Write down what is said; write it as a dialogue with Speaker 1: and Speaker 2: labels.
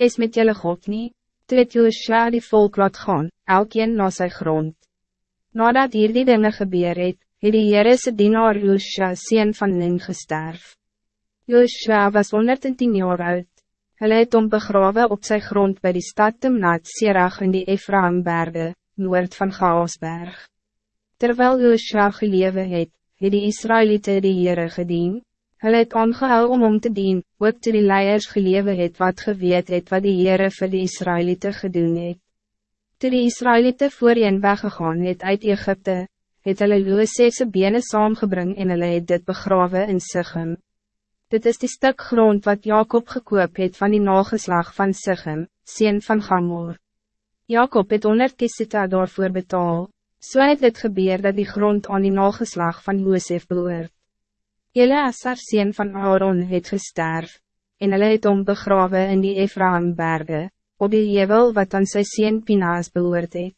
Speaker 1: is met jullie God niet. Toe het Joshua die volk laat gaan, elkeen na sy grond. Nadat hier die dinge gebeur het, het die Heere sy dienaar Joshua sien van Nin gesterf. Joshua was 110 jaar oud. Hulle het om begrawe op zijn grond bij die stad Timnat Serach in die Ephraimberge, noord van Chaosberg. Terwijl Joshua gelewe het, het die Israëlieten die Heere gedien. Hulle het aangehou om om te dien, ook toe die leiers gelewe het wat geweet het wat die Heere vir die Israëlieten gedoen het. Toe die Israëlieten voorheen weggegaan het uit Egypte, het hulle Joosefse bene saamgebring en hulle het dit begrawe in Sichem. Dit is die stuk grond wat Jacob gekoop het van die nageslag van Sichem, sien van Gamor. Jacob het onder Kisita daarvoor betaal, so het dit gebeur dat die grond aan die nageslag van Joosef behoort. Eleazar sien van Aaron het gesterf, en hulle het om begrawe in die Ephraimberge, op die jevel wat aan sy sien Pinaas behoort het.